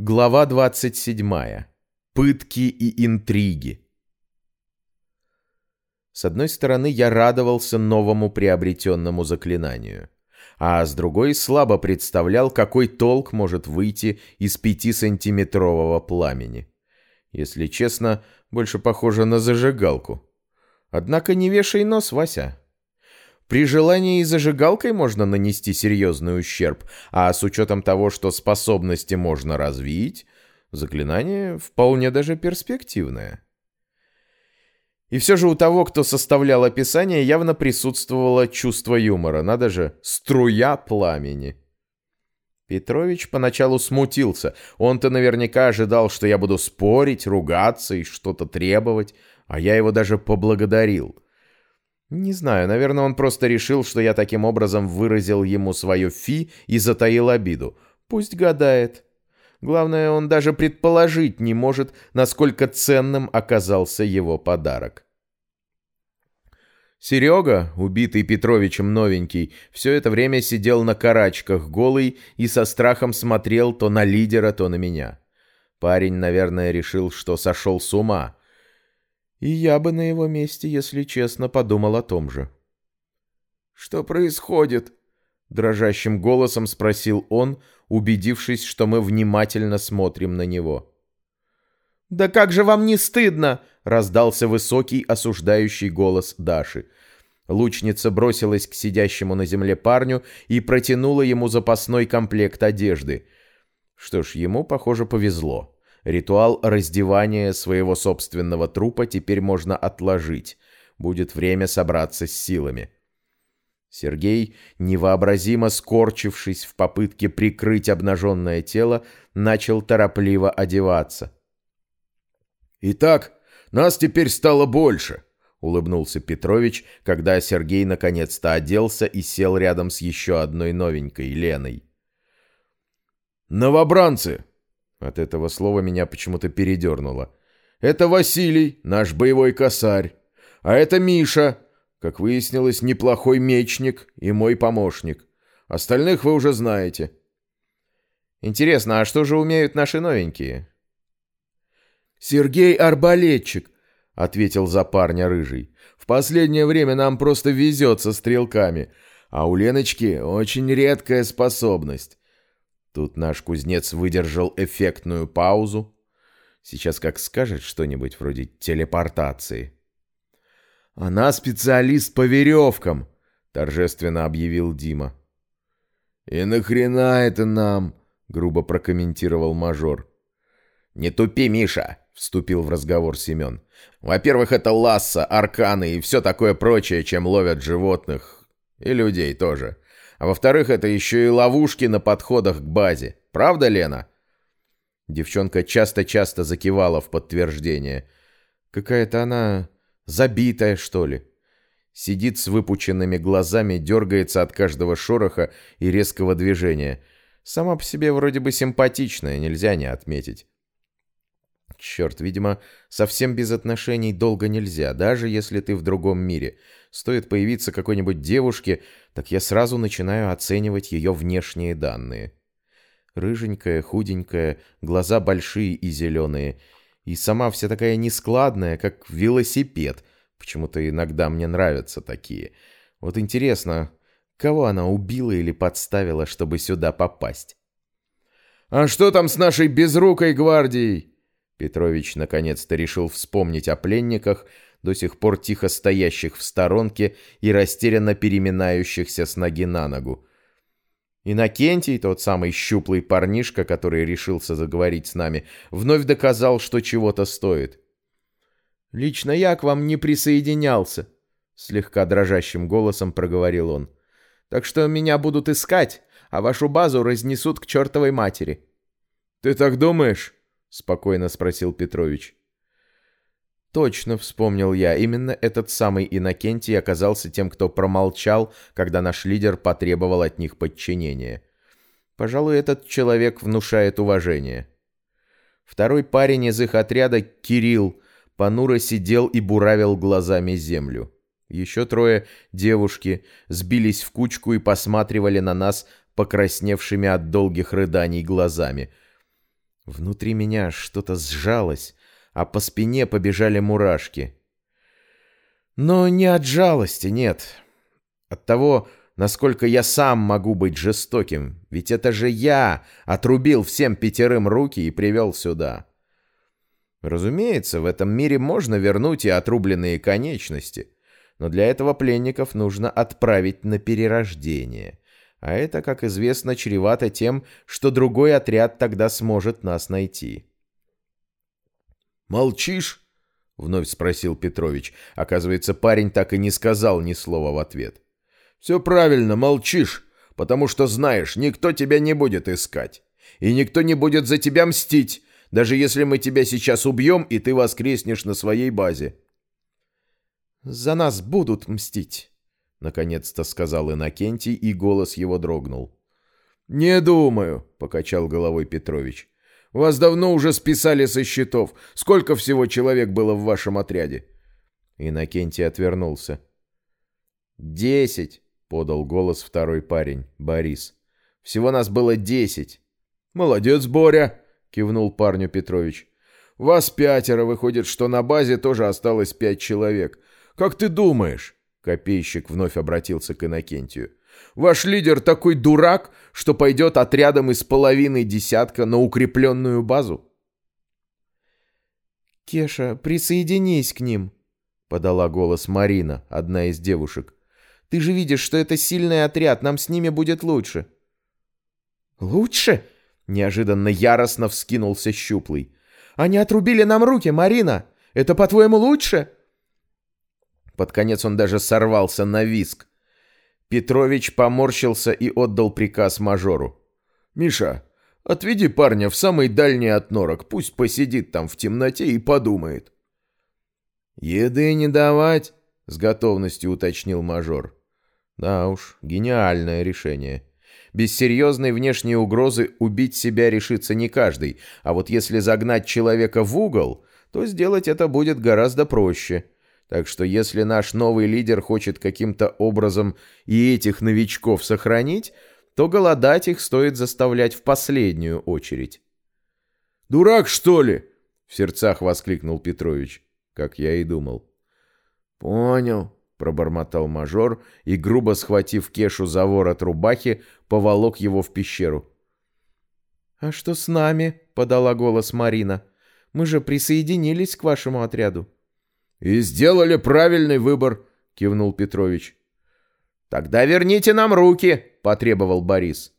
Глава 27. Пытки и интриги. С одной стороны, я радовался новому приобретенному заклинанию, а с другой слабо представлял, какой толк может выйти из пятисантиметрового пламени. Если честно, больше похоже на зажигалку. Однако не вешай нос, Вася. При желании и зажигалкой можно нанести серьезный ущерб, а с учетом того, что способности можно развить, заклинание вполне даже перспективное. И все же у того, кто составлял описание, явно присутствовало чувство юмора. Надо же, струя пламени. Петрович поначалу смутился. Он-то наверняка ожидал, что я буду спорить, ругаться и что-то требовать, а я его даже поблагодарил. Не знаю, наверное, он просто решил, что я таким образом выразил ему свое фи и затаил обиду. Пусть гадает. Главное, он даже предположить не может, насколько ценным оказался его подарок. Серега, убитый Петровичем новенький, все это время сидел на карачках голый и со страхом смотрел то на лидера, то на меня. Парень, наверное, решил, что сошел с ума. И я бы на его месте, если честно, подумал о том же. «Что происходит?» — дрожащим голосом спросил он, убедившись, что мы внимательно смотрим на него. «Да как же вам не стыдно!» — раздался высокий осуждающий голос Даши. Лучница бросилась к сидящему на земле парню и протянула ему запасной комплект одежды. Что ж, ему, похоже, повезло. Ритуал раздевания своего собственного трупа теперь можно отложить. Будет время собраться с силами. Сергей, невообразимо скорчившись в попытке прикрыть обнаженное тело, начал торопливо одеваться. «Итак, нас теперь стало больше», — улыбнулся Петрович, когда Сергей наконец-то оделся и сел рядом с еще одной новенькой, Леной. «Новобранцы, от этого слова меня почему-то передернуло. «Это Василий, наш боевой косарь. А это Миша, как выяснилось, неплохой мечник и мой помощник. Остальных вы уже знаете». «Интересно, а что же умеют наши новенькие?» «Сергей Арбалетчик», — ответил за парня Рыжий. «В последнее время нам просто везет со стрелками, а у Леночки очень редкая способность. Тут наш кузнец выдержал эффектную паузу. Сейчас как скажет что-нибудь вроде телепортации. «Она специалист по веревкам», — торжественно объявил Дима. «И нахрена это нам?» — грубо прокомментировал мажор. «Не тупи, Миша!» — вступил в разговор Семен. «Во-первых, это ласса, арканы и все такое прочее, чем ловят животных. И людей тоже. А во-вторых, это еще и ловушки на подходах к базе. Правда, Лена?» Девчонка часто-часто закивала в подтверждение. «Какая-то она забитая, что ли?» Сидит с выпученными глазами, дергается от каждого шороха и резкого движения. Сама по себе вроде бы симпатичная, нельзя не отметить. Черт, видимо, совсем без отношений долго нельзя, даже если ты в другом мире. Стоит появиться какой-нибудь девушке, так я сразу начинаю оценивать ее внешние данные. Рыженькая, худенькая, глаза большие и зеленые. И сама вся такая нескладная, как велосипед. Почему-то иногда мне нравятся такие. Вот интересно, кого она убила или подставила, чтобы сюда попасть? «А что там с нашей безрукой гвардией?» Петрович наконец-то решил вспомнить о пленниках, до сих пор тихо стоящих в сторонке и растерянно переминающихся с ноги на ногу. Иннокентий, тот самый щуплый парнишка, который решился заговорить с нами, вновь доказал, что чего-то стоит. «Лично я к вам не присоединялся», — слегка дрожащим голосом проговорил он. «Так что меня будут искать, а вашу базу разнесут к чертовой матери». «Ты так думаешь?» — спокойно спросил Петрович. Точно вспомнил я, именно этот самый Иннокентий оказался тем, кто промолчал, когда наш лидер потребовал от них подчинения. Пожалуй, этот человек внушает уважение. Второй парень из их отряда, Кирилл, понуро сидел и буравил глазами землю. Еще трое девушки сбились в кучку и посматривали на нас покрасневшими от долгих рыданий глазами — Внутри меня что-то сжалось, а по спине побежали мурашки. Но не от жалости, нет. От того, насколько я сам могу быть жестоким. Ведь это же я отрубил всем пятерым руки и привел сюда. Разумеется, в этом мире можно вернуть и отрубленные конечности, но для этого пленников нужно отправить на перерождение. А это, как известно, чревато тем, что другой отряд тогда сможет нас найти. «Молчишь?» — вновь спросил Петрович. Оказывается, парень так и не сказал ни слова в ответ. «Все правильно, молчишь, потому что знаешь, никто тебя не будет искать. И никто не будет за тебя мстить, даже если мы тебя сейчас убьем, и ты воскреснешь на своей базе». «За нас будут мстить», — наконец-то сказал Иннокентий, и голос его дрогнул. «Не думаю», — покачал головой Петрович. «Вас давно уже списали со счетов. Сколько всего человек было в вашем отряде?» Иннокентий отвернулся. «Десять», — подал голос второй парень, Борис. «Всего нас было десять». «Молодец, Боря», — кивнул парню Петрович. «Вас пятеро, выходит, что на базе тоже осталось пять человек. Как ты думаешь?» Копейщик вновь обратился к Иннокентию. «Ваш лидер такой дурак, что пойдет отрядом из половины десятка на укрепленную базу?» «Кеша, присоединись к ним», — подала голос Марина, одна из девушек. «Ты же видишь, что это сильный отряд, нам с ними будет лучше». «Лучше?» Неожиданно яростно вскинулся щуплый. «Они отрубили нам руки, Марина! Это, по-твоему, лучше?» Под конец он даже сорвался на виск. Петрович поморщился и отдал приказ мажору. «Миша, отведи парня в самый дальний отнорок, пусть посидит там в темноте и подумает». «Еды не давать?» — с готовностью уточнил мажор. «Да уж, гениальное решение». Без серьезной внешней угрозы убить себя решится не каждый, а вот если загнать человека в угол, то сделать это будет гораздо проще. Так что если наш новый лидер хочет каким-то образом и этих новичков сохранить, то голодать их стоит заставлять в последнюю очередь. «Дурак, что ли?» — в сердцах воскликнул Петрович, как я и думал. «Понял», пробормотал мажор и, грубо схватив Кешу за ворот рубахи, поволок его в пещеру. «А что с нами?» — подала голос Марина. «Мы же присоединились к вашему отряду». «И сделали правильный выбор», — кивнул Петрович. «Тогда верните нам руки», — потребовал Борис.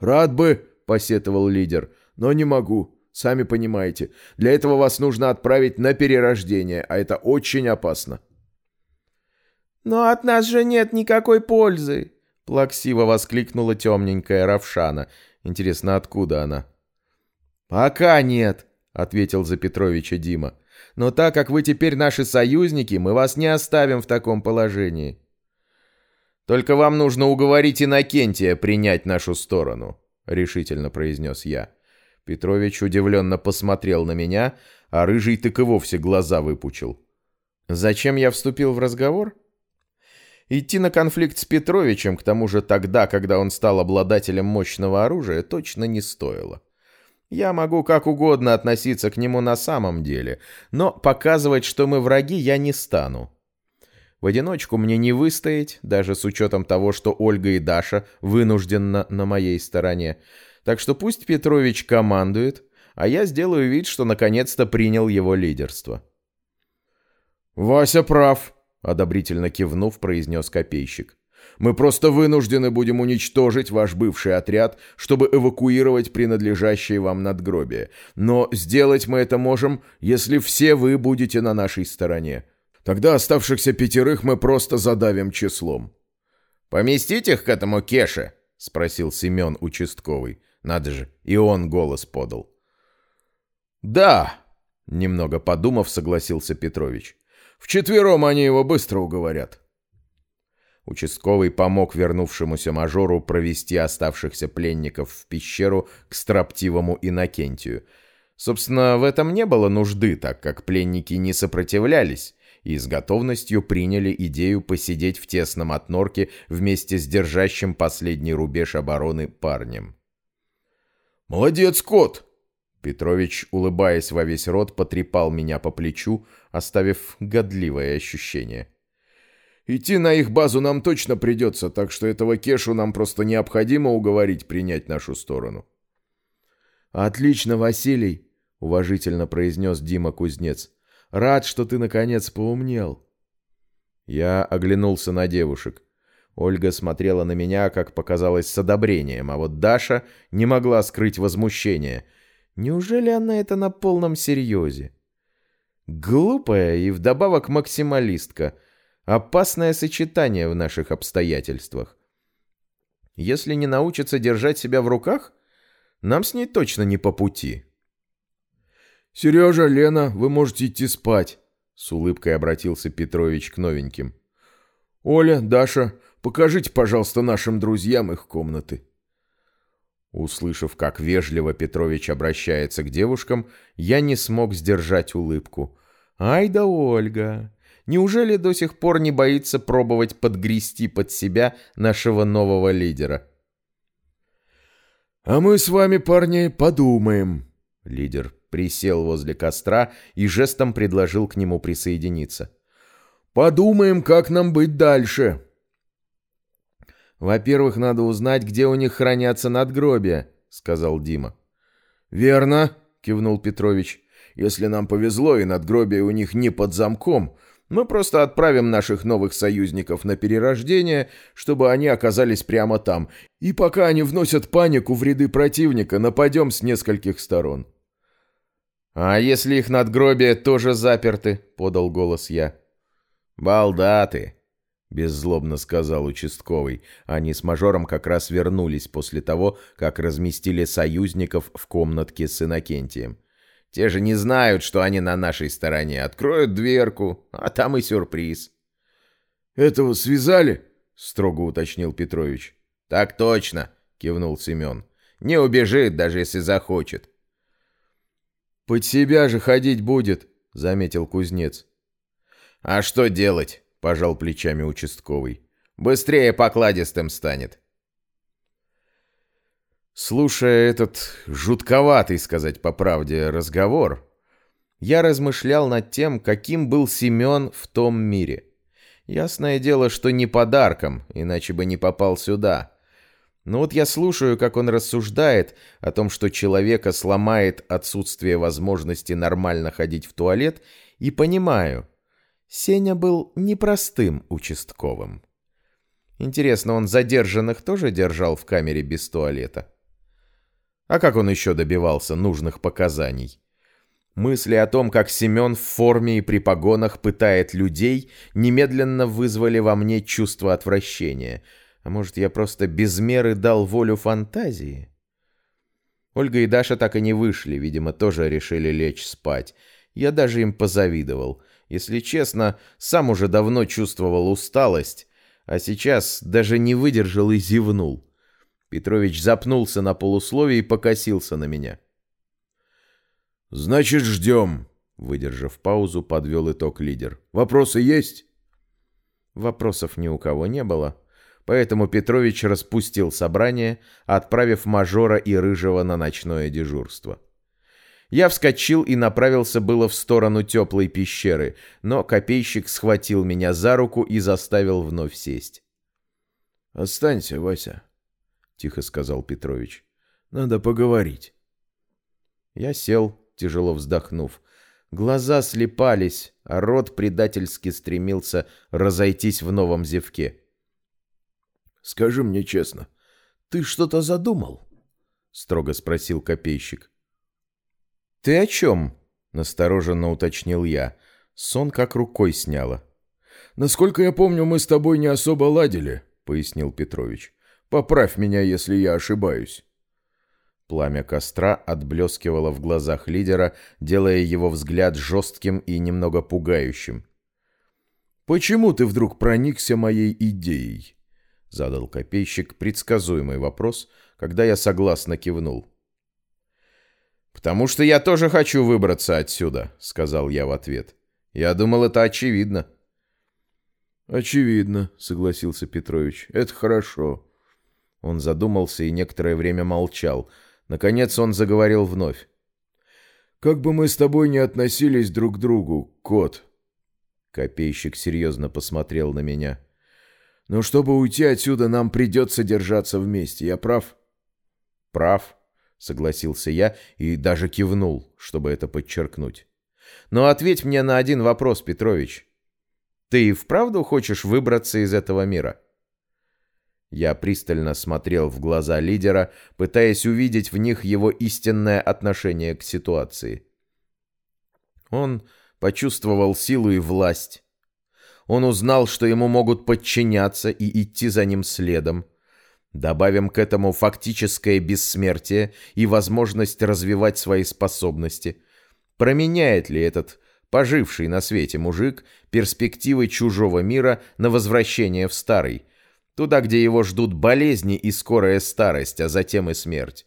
«Рад бы», — посетовал лидер, — «но не могу. Сами понимаете, для этого вас нужно отправить на перерождение, а это очень опасно». «Но от нас же нет никакой пользы!» Плаксиво воскликнула темненькая Равшана. Интересно, откуда она? «Пока нет», — ответил за Петровича Дима. «Но так как вы теперь наши союзники, мы вас не оставим в таком положении». «Только вам нужно уговорить Иннокентия принять нашу сторону», — решительно произнес я. Петрович удивленно посмотрел на меня, а Рыжий так и вовсе глаза выпучил. «Зачем я вступил в разговор?» Идти на конфликт с Петровичем, к тому же тогда, когда он стал обладателем мощного оружия, точно не стоило. Я могу как угодно относиться к нему на самом деле, но показывать, что мы враги, я не стану. В одиночку мне не выстоять, даже с учетом того, что Ольга и Даша вынужденно на моей стороне. Так что пусть Петрович командует, а я сделаю вид, что наконец-то принял его лидерство. «Вася прав», одобрительно кивнув, произнес копейщик. Мы просто вынуждены будем уничтожить ваш бывший отряд, чтобы эвакуировать принадлежащие вам надгробия. Но сделать мы это можем, если все вы будете на нашей стороне. Тогда оставшихся пятерых мы просто задавим числом». «Поместить их к этому кеше?» — спросил Семен участковый. Надо же, и он голос подал. «Да», — немного подумав, согласился Петрович. Вчетвером они его быстро уговорят. Участковый помог вернувшемуся мажору провести оставшихся пленников в пещеру к строптивому Иннокентию. Собственно, в этом не было нужды, так как пленники не сопротивлялись и с готовностью приняли идею посидеть в тесном отнорке вместе с держащим последний рубеж обороны парнем. «Молодец, кот!» Петрович, улыбаясь во весь рот, потрепал меня по плечу, оставив годливое ощущение. «Идти на их базу нам точно придется, так что этого Кешу нам просто необходимо уговорить принять нашу сторону». «Отлично, Василий», — уважительно произнес Дима Кузнец. «Рад, что ты, наконец, поумнел». Я оглянулся на девушек. Ольга смотрела на меня, как показалось, с одобрением, а вот Даша не могла скрыть возмущение — Неужели она это на полном серьезе? Глупая и вдобавок максималистка. Опасное сочетание в наших обстоятельствах. Если не научится держать себя в руках, нам с ней точно не по пути. «Сережа, Лена, вы можете идти спать», — с улыбкой обратился Петрович к новеньким. «Оля, Даша, покажите, пожалуйста, нашим друзьям их комнаты». Услышав, как вежливо Петрович обращается к девушкам, я не смог сдержать улыбку. «Ай да Ольга! Неужели до сих пор не боится пробовать подгрести под себя нашего нового лидера?» «А мы с вами, парни, подумаем». Лидер присел возле костра и жестом предложил к нему присоединиться. «Подумаем, как нам быть дальше». «Во-первых, надо узнать, где у них хранятся надгробия», — сказал Дима. «Верно», — кивнул Петрович. «Если нам повезло и надгробия у них не под замком, мы просто отправим наших новых союзников на перерождение, чтобы они оказались прямо там. И пока они вносят панику в ряды противника, нападем с нескольких сторон». «А если их надгробия тоже заперты?» — подал голос я. «Балда ты!» — беззлобно сказал участковый. Они с мажором как раз вернулись после того, как разместили союзников в комнатке с Иннокентием. «Те же не знают, что они на нашей стороне. Откроют дверку, а там и сюрприз». «Этого связали?» — строго уточнил Петрович. «Так точно», — кивнул Семен. «Не убежит, даже если захочет». «Под себя же ходить будет», — заметил кузнец. «А что делать?» — пожал плечами участковый. «Быстрее покладистым станет». Слушая этот жутковатый, сказать по правде, разговор, я размышлял над тем, каким был Семен в том мире. Ясное дело, что не подарком, иначе бы не попал сюда. Но вот я слушаю, как он рассуждает о том, что человека сломает отсутствие возможности нормально ходить в туалет, и понимаю, Сеня был непростым участковым. Интересно, он задержанных тоже держал в камере без туалета? А как он еще добивался нужных показаний? Мысли о том, как Семен в форме и при погонах пытает людей, немедленно вызвали во мне чувство отвращения. А может, я просто без меры дал волю фантазии? Ольга и Даша так и не вышли, видимо, тоже решили лечь спать. Я даже им позавидовал. Если честно, сам уже давно чувствовал усталость, а сейчас даже не выдержал и зевнул. Петрович запнулся на полусловие и покосился на меня. «Значит, ждем», — выдержав паузу, подвел итог лидер. «Вопросы есть?» Вопросов ни у кого не было, поэтому Петрович распустил собрание, отправив мажора и рыжего на ночное дежурство. Я вскочил и направился было в сторону теплой пещеры, но копейщик схватил меня за руку и заставил вновь сесть. «Останься, Вася», — тихо сказал Петрович. «Надо поговорить». Я сел, тяжело вздохнув. Глаза слепались, а рот предательски стремился разойтись в новом зевке. «Скажи мне честно, ты что-то задумал?» — строго спросил копейщик. «Ты о чем?» — настороженно уточнил я. Сон как рукой сняло. «Насколько я помню, мы с тобой не особо ладили», — пояснил Петрович. «Поправь меня, если я ошибаюсь». Пламя костра отблескивало в глазах лидера, делая его взгляд жестким и немного пугающим. «Почему ты вдруг проникся моей идеей?» — задал копейщик предсказуемый вопрос, когда я согласно кивнул. «Потому что я тоже хочу выбраться отсюда», — сказал я в ответ. «Я думал, это очевидно». «Очевидно», — согласился Петрович. «Это хорошо». Он задумался и некоторое время молчал. Наконец он заговорил вновь. Как бы мы с тобой не относились друг к другу, кот. Копейщик серьезно посмотрел на меня. Но чтобы уйти отсюда, нам придется держаться вместе. Я прав? Прав, согласился я и даже кивнул, чтобы это подчеркнуть. Но ответь мне на один вопрос, Петрович. Ты и вправду хочешь выбраться из этого мира? Я пристально смотрел в глаза лидера, пытаясь увидеть в них его истинное отношение к ситуации. Он почувствовал силу и власть. Он узнал, что ему могут подчиняться и идти за ним следом. Добавим к этому фактическое бессмертие и возможность развивать свои способности. Променяет ли этот поживший на свете мужик перспективы чужого мира на возвращение в старый, туда, где его ждут болезни и скорая старость, а затем и смерть?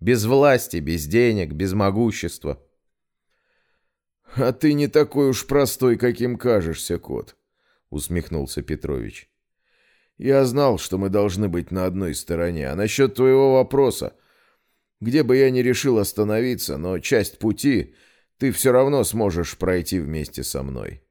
Без власти, без денег, без могущества. «А ты не такой уж простой, каким кажешься, кот», — усмехнулся Петрович. «Я знал, что мы должны быть на одной стороне. А насчет твоего вопроса, где бы я ни решил остановиться, но часть пути ты все равно сможешь пройти вместе со мной».